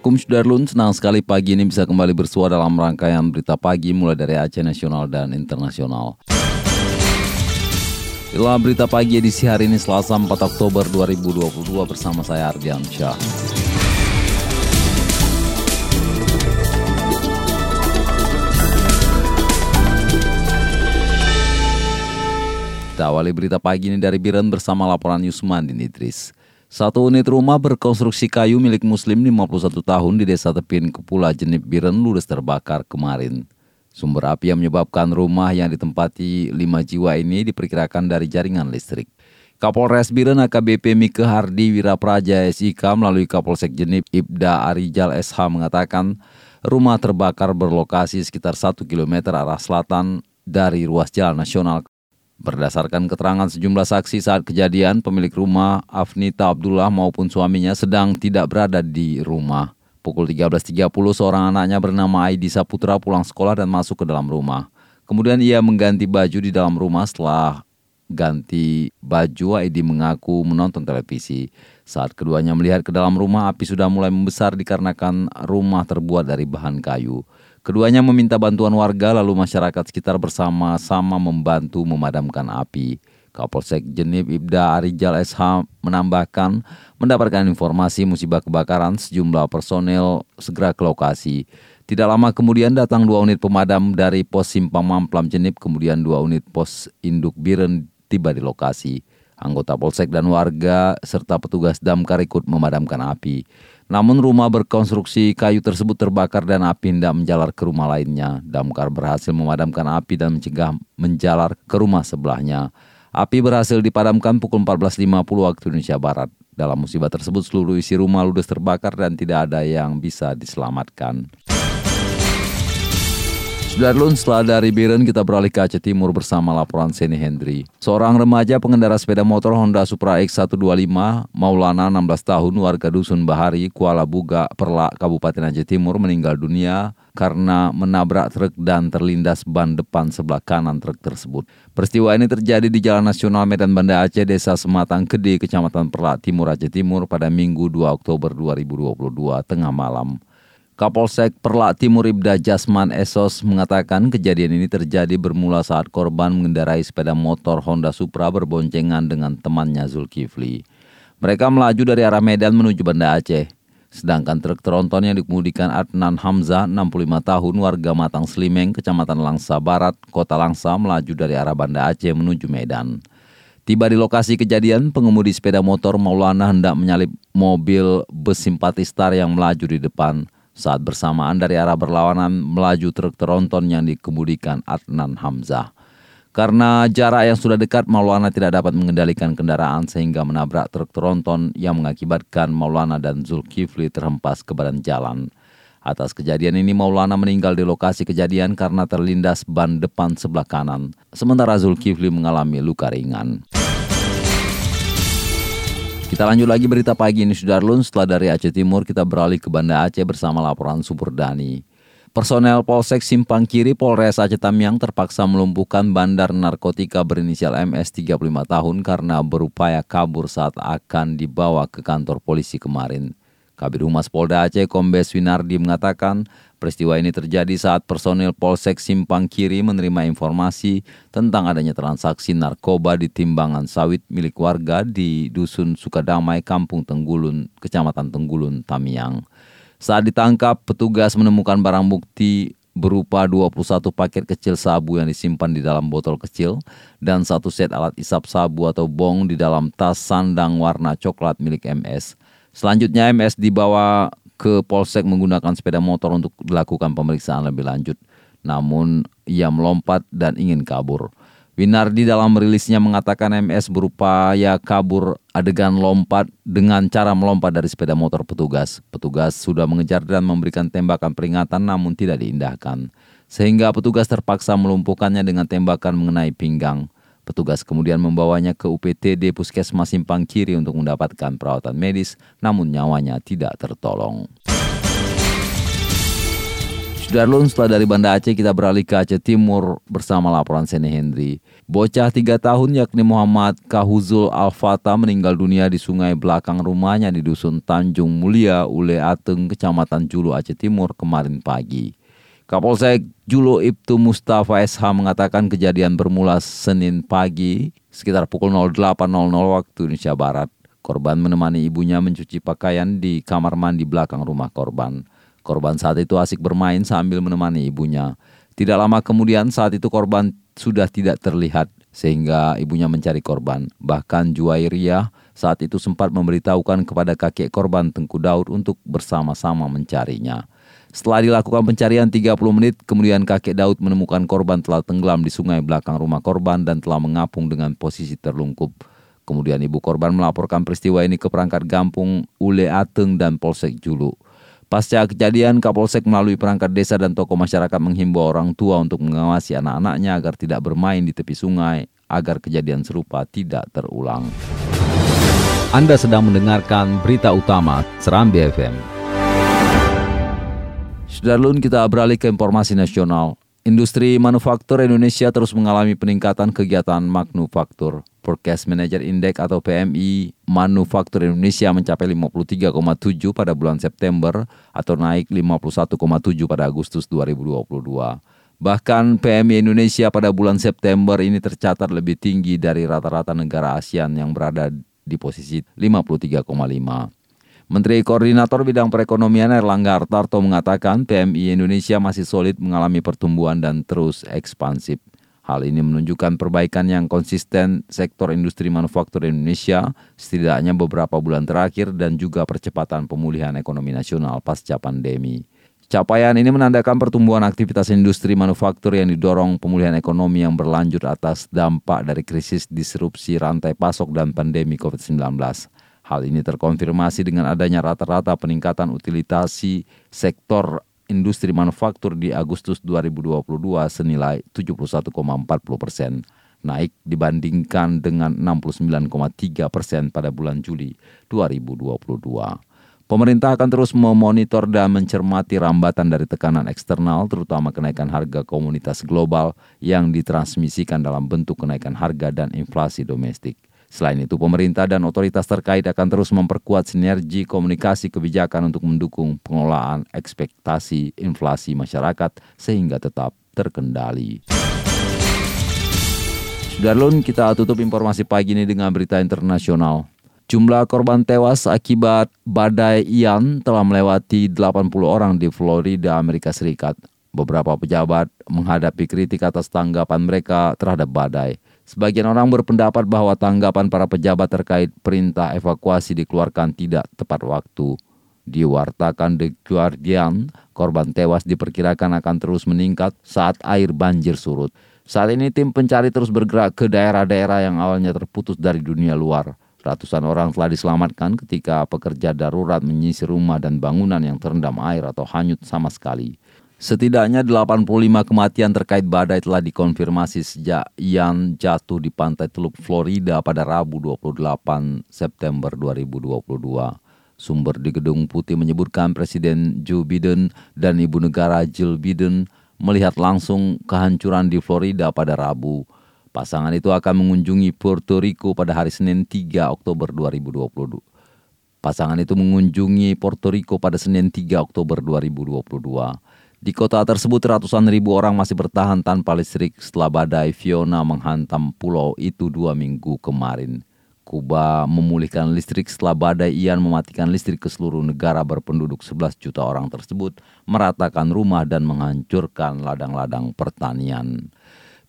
Assalamualaikum Sudarlun, senang sekali pagi ini bisa kembali bersua dalam rangkaian berita pagi mulai dari Aceh Nasional dan Internasional. Inilah berita pagi edisi hari ini Selasa 4 Oktober 2022 bersama saya Ardian Syah. Kita awali berita pagi ini dari Biren bersama laporan Yusman Idris. Satu unit rumah berkonstruksi kayu milik muslim 51 tahun di desa Tepin Kepula Jenip Biren ludes terbakar kemarin. Sumber api yang menyebabkan rumah yang ditempati lima jiwa ini diperkirakan dari jaringan listrik. Kapolres Biren AKBP Mike Hardi Wirapraja SIK melalui Kapolsek Jenip Ibda Arijal SH mengatakan rumah terbakar berlokasi sekitar 1 km arah selatan dari ruas jalan nasional Berdasarkan keterangan sejumlah saksi saat kejadian, pemilik rumah Afnita Abdullah maupun suaminya sedang tidak berada di rumah. Pukul 13.30 seorang anaknya bernama Aidi Saputra pulang sekolah dan masuk ke dalam rumah. Kemudian ia mengganti baju di dalam rumah setelah ganti baju Aidi mengaku menonton televisi. Saat keduanya melihat ke dalam rumah api sudah mulai membesar dikarenakan rumah terbuat dari bahan kayu. Keduanya meminta bantuan warga lalu masyarakat sekitar bersama-sama membantu memadamkan api. Kapolsek Jenib Ibda Arijal SH menambahkan mendapatkan informasi musibah kebakaran sejumlah personel segera ke lokasi. Tidak lama kemudian datang dua unit pemadam dari pos Simpang Mamplam Jenib kemudian dua unit pos Induk Biren tiba di lokasi. Anggota Polsek dan warga serta petugas damkar ikut memadamkan api. Namun rumah berkonstruksi kayu tersebut terbakar dan api hendak menjalar ke rumah lainnya. Damkar berhasil memadamkan api dan mencegah menjalar ke rumah sebelahnya. Api berhasil dipadamkan pukul 14.50 waktu Indonesia Barat. Dalam musibah tersebut seluruh isi rumah ludes terbakar dan tidak ada yang bisa diselamatkan. Sudarlun, setelah dari Biren kita beralih ke Aceh Timur bersama laporan Seni Hendri. Seorang remaja pengendara sepeda motor Honda Supra X125, Maulana 16 tahun, warga Dusun Bahari, Kuala Buga, Perlak, Kabupaten Aceh Timur meninggal dunia karena menabrak truk dan terlindas ban depan sebelah kanan truk tersebut. Peristiwa ini terjadi di Jalan Nasional Medan Banda Aceh, Desa Sematang Kede, Kecamatan Perlak Timur Aceh Timur pada Minggu 2 Oktober 2022 tengah malam. Kapolsek Perlak Timur Ibda Jasman Esos mengatakan kejadian ini terjadi bermula saat korban mengendarai sepeda motor Honda Supra berboncengan dengan temannya Zulkifli. Mereka melaju dari arah Medan menuju Banda Aceh. Sedangkan truk tronton yang dikemudikan Adnan Hamzah, 65 tahun, warga Matang Slimeng, Kecamatan Langsa Barat, Kota Langsa, melaju dari arah Banda Aceh menuju Medan. Tiba di lokasi kejadian, pengemudi sepeda motor Maulana hendak menyalip mobil bus simpatistar yang melaju di depan. Saat bersamaan dari arah berlawanan melaju truk teronton yang dikemudikan Adnan Hamzah. Karena jarak yang sudah dekat, Maulana tidak dapat mengendalikan kendaraan sehingga menabrak truk teronton yang mengakibatkan Maulana dan Zulkifli terhempas ke badan jalan. Atas kejadian ini Maulana meninggal di lokasi kejadian karena terlindas ban depan sebelah kanan, sementara Zulkifli mengalami luka ringan. Kita lanjut lagi berita pagi ini Sudarlun. Setelah dari Aceh Timur kita beralih ke Banda Aceh bersama laporan Superdani. Personel Polsek Simpang Kiri Polres Aceh Tamiang terpaksa melumpuhkan bandar narkotika berinisial MS 35 tahun karena berupaya kabur saat akan dibawa ke kantor polisi kemarin. Kabir Humas Polda Aceh Kombes Winardi mengatakan peristiwa ini terjadi saat personil Polsek Simpang Kiri menerima informasi tentang adanya transaksi narkoba di timbangan sawit milik warga di Dusun Sukadamai, Kampung Tenggulun, Kecamatan Tenggulun, Tamiang. Saat ditangkap, petugas menemukan barang bukti berupa 21 paket kecil sabu yang disimpan di dalam botol kecil dan satu set alat isap sabu atau bong di dalam tas sandang warna coklat milik MS. Selanjutnya MS dibawa ke Polsek menggunakan sepeda motor untuk dilakukan pemeriksaan lebih lanjut. Namun ia melompat dan ingin kabur. Winardi dalam rilisnya mengatakan MS berupaya kabur adegan lompat dengan cara melompat dari sepeda motor petugas. Petugas sudah mengejar dan memberikan tembakan peringatan namun tidak diindahkan. Sehingga petugas terpaksa melumpuhkannya dengan tembakan mengenai pinggang. Petugas kemudian membawanya ke UPTD Puskesmas Simpang Kiri untuk mendapatkan perawatan medis, namun nyawanya tidak tertolong. Sudarlun setelah dari Banda Aceh kita beralih ke Aceh Timur bersama laporan Sene Hendri. Bocah tiga tahun yakni Muhammad Kahuzul Al-Fatah meninggal dunia di sungai belakang rumahnya di Dusun Tanjung Mulia, Ule Ateng, Kecamatan Julu, Aceh Timur kemarin pagi. Kapolsek Julu Ibtu Mustafa SH mengatakan kejadian bermula Senin pagi sekitar pukul 08.00 waktu Indonesia Barat. Korban menemani ibunya mencuci pakaian di kamar mandi belakang rumah korban. Korban saat itu asik bermain sambil menemani ibunya. Tidak lama kemudian saat itu korban sudah tidak terlihat sehingga ibunya mencari korban. Bahkan Juwairiyah saat itu sempat memberitahukan kepada kakek korban Tengku Daud untuk bersama-sama mencarinya. Setelah dilakukan pencarian 30 menit, kemudian kakek Daud menemukan korban telah tenggelam di sungai belakang rumah korban dan telah mengapung dengan posisi terlungkup. Kemudian ibu korban melaporkan peristiwa ini ke perangkat Gampung Ule Ateng dan Polsek Julu. Pasca kejadian, Kapolsek melalui perangkat desa dan tokoh masyarakat menghimbau orang tua untuk mengawasi anak-anaknya agar tidak bermain di tepi sungai, agar kejadian serupa tidak terulang. Anda sedang mendengarkan berita utama Serambi FM. Sudarlun kita beralih ke informasi nasional. Industri manufaktur Indonesia terus mengalami peningkatan kegiatan manufaktur. Forecast Manager Index atau PMI Manufaktur Indonesia mencapai 53,7 pada bulan September atau naik 51,7 pada Agustus 2022. Bahkan PMI Indonesia pada bulan September ini tercatat lebih tinggi dari rata-rata negara ASEAN yang berada di posisi 53,5. Menteri Koordinator Bidang Perekonomian Erlangga Hartarto mengatakan PMI Indonesia masih solid mengalami pertumbuhan dan terus ekspansif. Hal ini menunjukkan perbaikan yang konsisten sektor industri manufaktur Indonesia setidaknya beberapa bulan terakhir dan juga percepatan pemulihan ekonomi nasional pasca pandemi. Capaian ini menandakan pertumbuhan aktivitas industri manufaktur yang didorong pemulihan ekonomi yang berlanjut atas dampak dari krisis disrupsi rantai pasok dan pandemi COVID-19. Hal ini terkonfirmasi dengan adanya rata-rata peningkatan utilitasi sektor industri manufaktur di Agustus 2022 senilai 71,40 persen, naik dibandingkan dengan 69,3 persen pada bulan Juli 2022. Pemerintah akan terus memonitor dan mencermati rambatan dari tekanan eksternal, terutama kenaikan harga komunitas global yang ditransmisikan dalam bentuk kenaikan harga dan inflasi domestik. Selain itu, pemerintah dan otoritas terkait akan terus memperkuat sinergi komunikasi kebijakan untuk mendukung pengelolaan ekspektasi inflasi masyarakat sehingga tetap terkendali. Sudarlun, kita tutup informasi pagi ini dengan berita internasional. Jumlah korban tewas akibat badai Ian telah melewati 80 orang di Florida, Amerika Serikat. Beberapa pejabat menghadapi kritik atas tanggapan mereka terhadap badai. Sebagian orang berpendapat bahwa tanggapan para pejabat terkait perintah evakuasi dikeluarkan tidak tepat waktu. Diwartakan The Guardian, korban tewas diperkirakan akan terus meningkat saat air banjir surut. Saat ini tim pencari terus bergerak ke daerah-daerah yang awalnya terputus dari dunia luar. Ratusan orang telah diselamatkan ketika pekerja darurat menyisir rumah dan bangunan yang terendam air atau hanyut sama sekali. Setidaknya 85 kematian terkait badai telah dikonfirmasi sejak Ian jatuh di pantai Teluk Florida pada Rabu 28 September 2022. Sumber di Gedung Putih menyebutkan Presiden Joe Biden dan Ibu Negara Jill Biden melihat langsung kehancuran di Florida pada Rabu. Pasangan itu akan mengunjungi Puerto Rico pada hari Senin 3 Oktober 2022. Pasangan itu mengunjungi Puerto Rico pada Senin 3 Oktober 2022. Di kota tersebut ratusan ribu orang masih bertahan tanpa listrik setelah badai Fiona menghantam pulau itu dua minggu kemarin. Kuba memulihkan listrik setelah badai Ian mematikan listrik ke seluruh negara berpenduduk 11 juta orang tersebut, meratakan rumah dan menghancurkan ladang-ladang pertanian.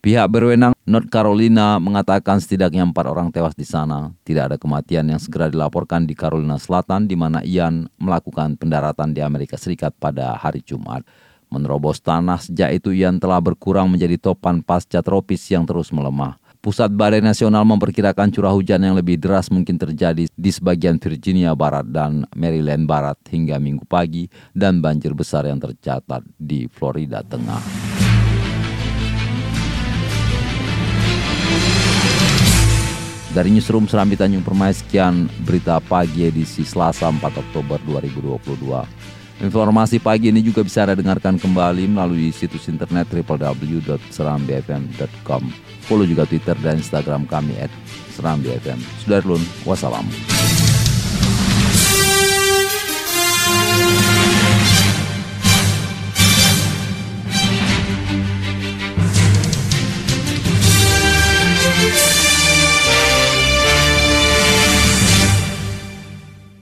Pihak berwenang North Carolina mengatakan setidaknya empat orang tewas di sana. Tidak ada kematian yang segera dilaporkan di Carolina Selatan di mana Ian melakukan pendaratan di Amerika Serikat pada hari Jumat. Menerobos tanah sejak itu yang telah berkurang menjadi topan pasca tropis yang terus melemah. Pusat Badai Nasional memperkirakan curah hujan yang lebih deras mungkin terjadi di sebagian Virginia Barat dan Maryland Barat hingga minggu pagi dan banjir besar yang tercatat di Florida Tengah. Dari Newsroom Serambi Tanjung Permai, sekian berita pagi edisi Selasa 4 Oktober 2022. Informasi pagi ini juga bisa Anda dengarkan kembali melalui situs internet www.serambifm.com. Follow juga Twitter dan Instagram kami at Serambi FM. Sudah wassalam.